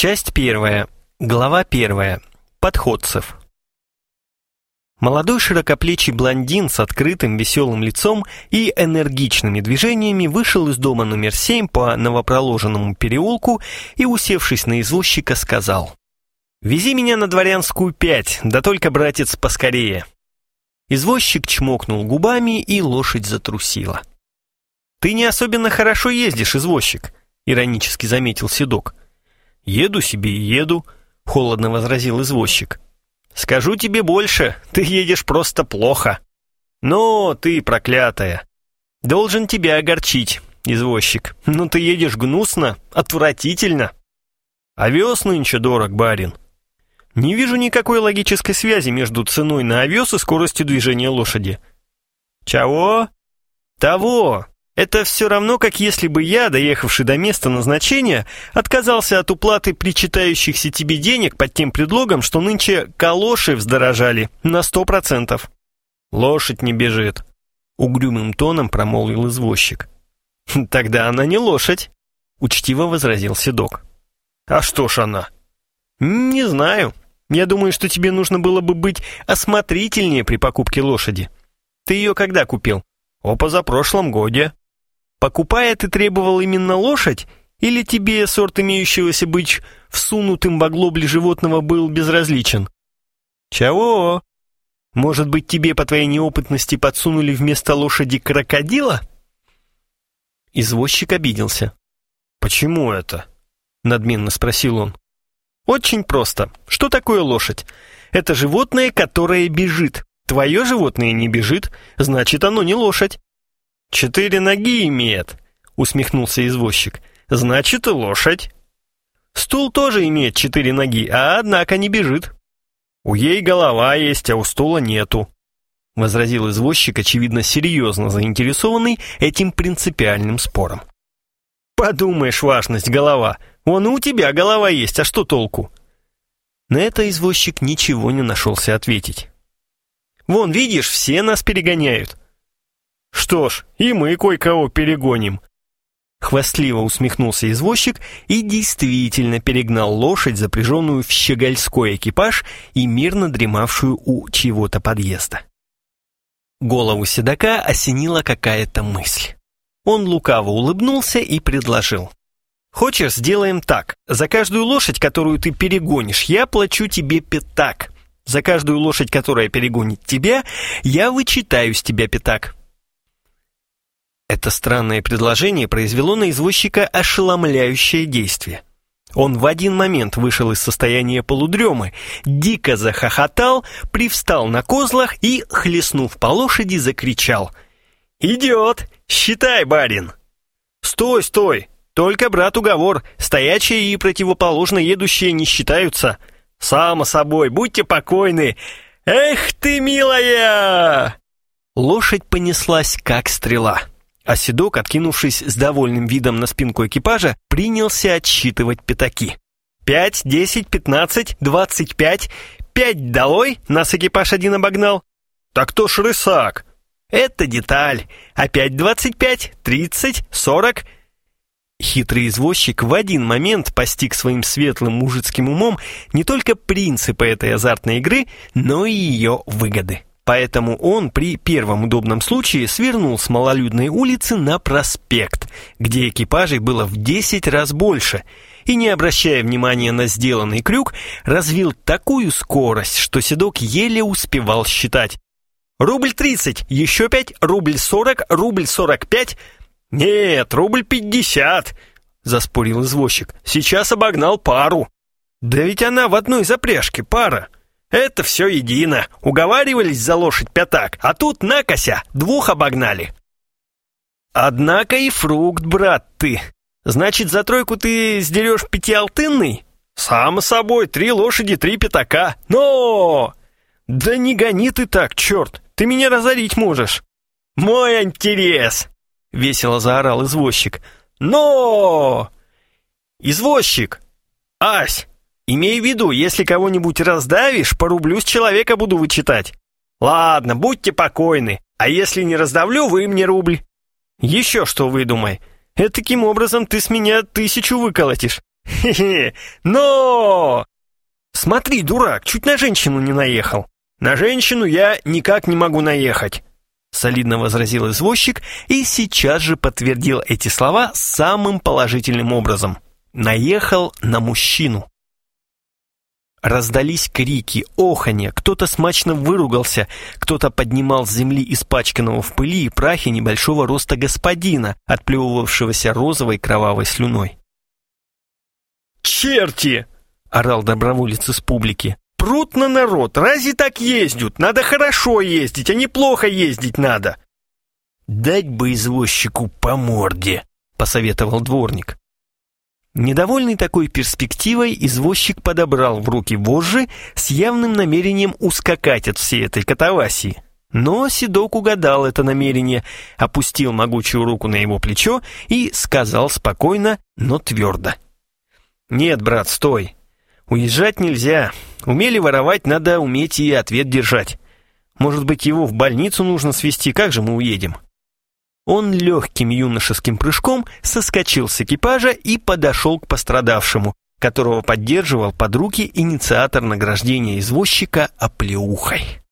Часть первая. Глава первая. Подходцев. Молодой широкоплечий блондин с открытым веселым лицом и энергичными движениями вышел из дома номер семь по новопроложенному переулку и, усевшись на извозчика, сказал «Вези меня на Дворянскую пять, да только, братец, поскорее». Извозчик чмокнул губами, и лошадь затрусила. «Ты не особенно хорошо ездишь, извозчик», — иронически заметил Седок. «Еду себе и еду», — холодно возразил извозчик. «Скажу тебе больше, ты едешь просто плохо». «Но ты проклятая!» «Должен тебя огорчить, извозчик. Но ты едешь гнусно, отвратительно». «Овес нынче дорог, барин». «Не вижу никакой логической связи между ценой на овес и скоростью движения лошади». «Чего?» «Того! Это все равно, как если бы я, доехавший до места назначения, отказался от уплаты причитающихся тебе денег под тем предлогом, что нынче калоши вздорожали на сто процентов. Лошадь не бежит. Угрюмым тоном промолвил извозчик. Тогда она не лошадь, учтиво возразил Седок. А что ж она? Не знаю. Я думаю, что тебе нужно было бы быть осмотрительнее при покупке лошади. Ты ее когда купил? О позапрошлом годе. Покупая, ты требовал именно лошадь, или тебе сорт имеющегося быть всунутым в оглобли животного был безразличен? Чего? Может быть, тебе по твоей неопытности подсунули вместо лошади крокодила? Извозчик обиделся. «Почему это?» — надменно спросил он. «Очень просто. Что такое лошадь? Это животное, которое бежит. Твое животное не бежит, значит, оно не лошадь. «Четыре ноги имеет», — усмехнулся извозчик. «Значит, и лошадь». «Стул тоже имеет четыре ноги, а однако не бежит». «У ей голова есть, а у стула нету», — возразил извозчик, очевидно, серьезно заинтересованный этим принципиальным спором. «Подумаешь, важность голова. Вон у тебя голова есть, а что толку?» На это извозчик ничего не нашелся ответить. «Вон, видишь, все нас перегоняют. Что ж, и мы кое-кого перегоним. Хвастливо усмехнулся извозчик и действительно перегнал лошадь, запряженную в щегольской экипаж и мирно дремавшую у чего-то подъезда. Голову седока осенила какая-то мысль. Он лукаво улыбнулся и предложил. «Хочешь, сделаем так. За каждую лошадь, которую ты перегонишь, я плачу тебе пятак. За каждую лошадь, которая перегонит тебя, я вычитаю с тебя пятак. Это странное предложение произвело на извозчика ошеломляющее действие. Он в один момент вышел из состояния полудремы, дико захохотал, привстал на козлах и, хлестнув по лошади, закричал. «Идет! Считай, барин!» «Стой, стой! Только, брат, уговор, стоячие и противоположно едущие не считаются. Само собой, будьте покойны! Эх ты, милая!» Лошадь понеслась, как стрела. А Седок, откинувшись с довольным видом на спинку экипажа, принялся отсчитывать пятаки. «Пять, десять, пятнадцать, двадцать пять. Пять долой, нас экипаж один обогнал». «Так то ж рысак». «Это деталь. Опять двадцать пять, тридцать, сорок». Хитрый извозчик в один момент постиг своим светлым мужицким умом не только принципы этой азартной игры, но и ее выгоды. Поэтому он при первом удобном случае свернул с малолюдной улицы на проспект, где экипажей было в 10 раз больше, и, не обращая внимания на сделанный крюк, развил такую скорость, что Седок еле успевал считать. «Рубль тридцать, еще пять, рубль сорок, рубль сорок пять...» «Нет, рубль пятьдесят!» — заспорил извозчик. «Сейчас обогнал пару». «Да ведь она в одной запряжке пара!» Это все едино. Уговаривались за лошадь пятак, а тут накося, двух обогнали. Однако и фрукт, брат ты. Значит, за тройку ты сдерешь пятиалтынный? Само собой, три лошади, три пятака. Но! Да не гони ты так, черт, ты меня разорить можешь. Мой интерес! Весело заорал извозчик. Но! Извозчик! Ась! Имей в виду, если кого-нибудь раздавишь, по рублю с человека буду вычитать. Ладно, будьте покойны, а если не раздавлю, вы мне рубль. Еще что выдумай. Таким образом ты с меня тысячу выколотишь. Хе-хе, но... Смотри, дурак, чуть на женщину не наехал. На женщину я никак не могу наехать. Солидно возразил извозчик и сейчас же подтвердил эти слова самым положительным образом. Наехал на мужчину. Раздались крики, оханье, кто-то смачно выругался, кто-то поднимал с земли испачканного в пыли и прахе небольшого роста господина, отплевывавшегося розовой кровавой слюной. «Черти!» — орал доброволец из публики. «Прут на народ! Разве так ездят? Надо хорошо ездить, а не плохо ездить надо!» «Дать бы извозчику по морде!» — посоветовал дворник. Недовольный такой перспективой, извозчик подобрал в руки вожжи с явным намерением ускакать от всей этой катавасии. Но Седок угадал это намерение, опустил могучую руку на его плечо и сказал спокойно, но твердо. «Нет, брат, стой. Уезжать нельзя. Умели воровать, надо уметь и ответ держать. Может быть, его в больницу нужно свести, как же мы уедем?» Он легким юношеским прыжком соскочил с экипажа и подошел к пострадавшему, которого поддерживал под руки инициатор награждения извозчика оплеухой.